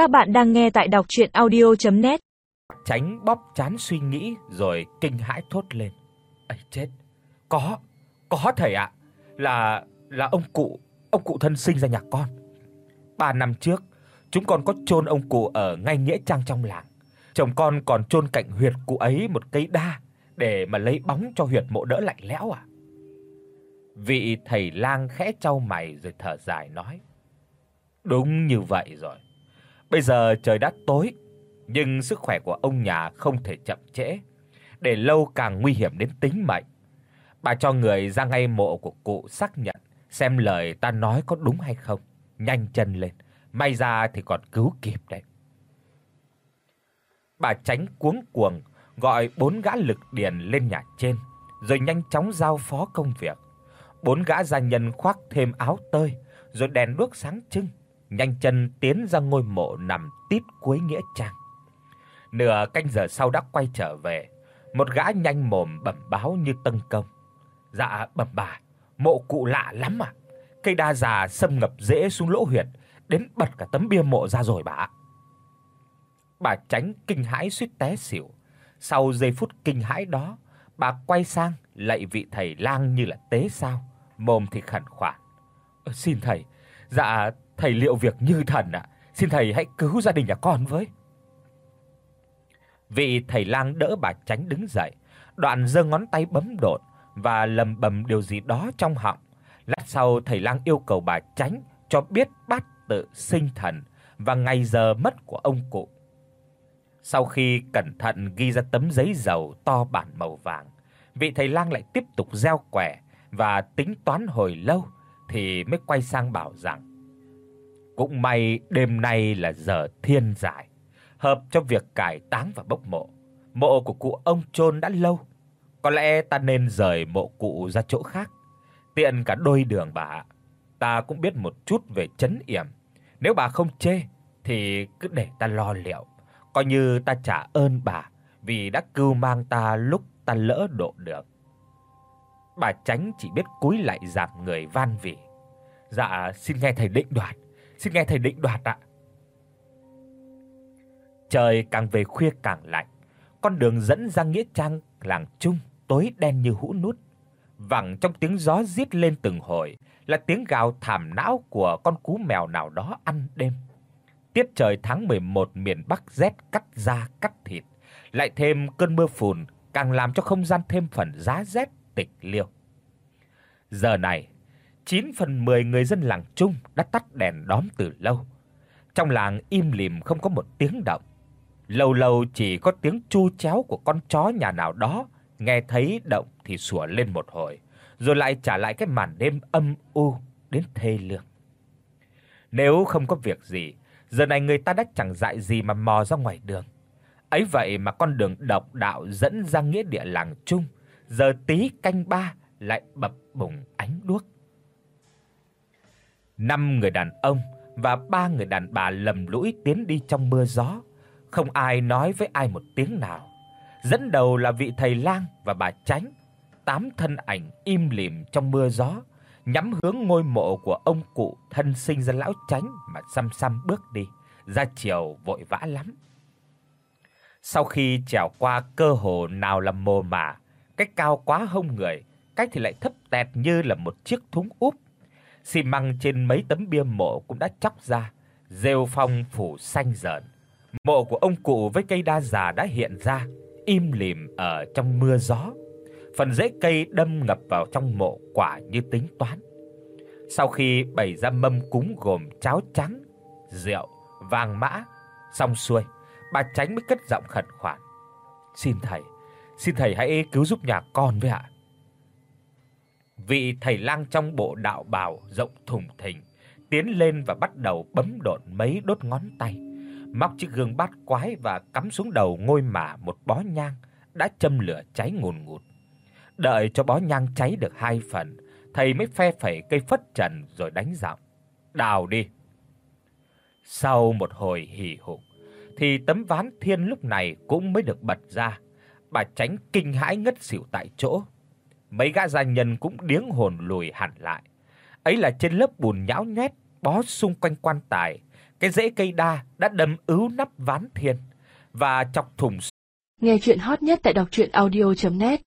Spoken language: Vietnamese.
Các bạn đang nghe tại đọc audio net Tránh bóp chán suy nghĩ rồi kinh hãi thốt lên. "Ấy chết, có, có thầy ạ, là là ông cụ, ông cụ thân sinh ra nhà con. 3 năm trước, chúng con có chôn ông cụ ở ngay nghĩa trang trong làng. Chồng con còn chôn cạnh huyệt cụ ấy một cây đa để mà lấy bóng cho huyệt mộ đỡ lạnh lẽo à?" Vị thầy lang khẽ chau mày rồi thở dài nói: "Đúng như vậy rồi. Bây giờ trời đã tối, nhưng sức khỏe của ông nhà không thể chậm trễ, để lâu càng nguy hiểm đến tính mệnh. Bà cho người ra ngay mộ của cụ xác nhận xem lời ta nói có đúng hay không. Nhanh chân lên, may ra thì còn cứu kịp đấy." Bà tránh cuống cuồng gọi bốn gã lực điền lên nhà trên, rồi nhanh chóng giao phó công việc. Bốn gã gia nhân khoác thêm áo tơi, rồi đèn đuốc sáng trưng, nhanh chân tiến ra ngôi mộ nằm tít cuối nghĩa trang. Nửa canh giờ sau đã quay trở về, một gã nhanh mồm bẩm báo như tân công. Dạ bẩm bà, mộ cụ lạ lắm à. Cây đa già xâm ngập rễ xuống lỗ huyệt, đến bật cả tấm bia mộ ra rồi bà ạ. Bà tránh kinh hãi suýt té xỉu. Sau giây phút kinh hãi đó, bà quay sang lạy vị thầy lang như là tế sao, mồm thì khẩn khoản. Ờ, "Xin thầy, dạ thầy liệu việc như thần ạ, xin thầy hãy cứu gia đình nhà con với." Vị thầy lang đỡ bà tránh đứng dậy, đoạn giơ ngón tay bấm đột và lầm bầm điều gì đó trong họng. Lát sau thầy lang yêu cầu bà tránh cho biết bát tự sinh thần và ngày giờ mất của ông cụ. Sau khi cẩn thận ghi ra tấm giấy dầu to bản màu vàng, vị thầy lang lại tiếp tục gieo quẻ và tính toán hồi lâu thì mới quay sang bảo rằng: "Cũng may đêm nay là giờ thiên giải, hợp cho việc cải táng và bốc mộ. Mộ của cụ ông chôn đã lâu, có lẽ ta nên rời mộ cụ ra chỗ khác, tiện cả đôi đường bà ạ. Ta cũng biết một chút về trấn yểm, nếu bà không chê thì cứ để ta lo liệu, coi như ta trả ơn bà vì đã cứu mang ta lúc ta lỡ độ được." Bà tránh chỉ biết cúi lại dạp người van vỉ. "Dạ, xin nghe thầy định đoạt, xin nghe thầy định đoạt ạ." Trời càng về khuya càng lạnh, con đường dẫn ra nghĩa trang làng Trung tối đen như hũ nút. Vẳng trong tiếng gió rít lên từng hồi là tiếng gào thảm não của con cú mèo nào đó ăn đêm. Tiết trời tháng 11 miền Bắc rét cắt da cắt thịt, lại thêm cơn mưa phùn càng làm cho không gian thêm phần giá rét tịch liêu. Giờ này, 9 phần 10 người dân làng Trung đã tắt đèn đóm từ lâu. Trong làng im lìm không có một tiếng động. Lâu lâu chỉ có tiếng chu chéo của con chó nhà nào đó, nghe thấy động thì sủa lên một hồi, rồi lại trả lại cái màn đêm âm u đến thê lương. Nếu không có việc gì, giờ này người ta đã chẳng dại gì mà mò ra ngoài đường. Ấy vậy mà con đường độc đạo dẫn ra nghĩa địa làng Trung, giờ tí canh ba lại bập bùng ánh đuốc. Năm người đàn ông và ba người đàn bà lầm lũi tiến đi trong mưa gió, không ai nói với ai một tiếng nào. Dẫn đầu là vị thầy lang và bà Tránh, tám thân ảnh im lìm trong mưa gió, nhắm hướng ngôi mộ của ông cụ thân sinh ra lão Tránh mà xăm xăm bước đi, ra chiều vội vã lắm. Sau khi trèo qua cơ hồ nào là mồ mả, cách cao quá hông người, cách thì lại thấp tẹt như là một chiếc thúng úp. Xi măng trên mấy tấm bia mộ cũng đã chóc ra, rêu phong phủ xanh rợn. Mộ của ông cụ với cây đa già đã hiện ra, im lìm ở trong mưa gió. Phần rễ cây đâm ngập vào trong mộ quả như tính toán. Sau khi bày ra mâm cúng gồm cháo trắng, rượu, vàng mã xong xuôi, bà Tránh mới cất giọng khẩn khoản. "Xin thầy, xin thầy hãy cứu giúp nhà con với ạ." Vị thầy lang trong bộ đạo bào rộng thùng thình tiến lên và bắt đầu bấm độn mấy đốt ngón tay, móc chiếc gương bát quái và cắm xuống đầu ngôi mả một bó nhang đã châm lửa cháy ngùn ngụt. Đợi cho bó nhang cháy được hai phần, thầy mới phe phẩy cây phất trần rồi đánh giọng: "Đào đi." Sau một hồi hì hục thì tấm ván thiên lúc này cũng mới được bật ra. Bà Tránh kinh hãi ngất xỉu tại chỗ mấy gã gia nhân cũng điếng hồn lùi hẳn lại. Ấy là trên lớp bùn nhão nhét bó xung quanh quan tài, cái rễ cây đa đã đâm ứ nắp ván thiên và chọc thủng. Nghe truyện hot nhất tại doctruyenaudio.net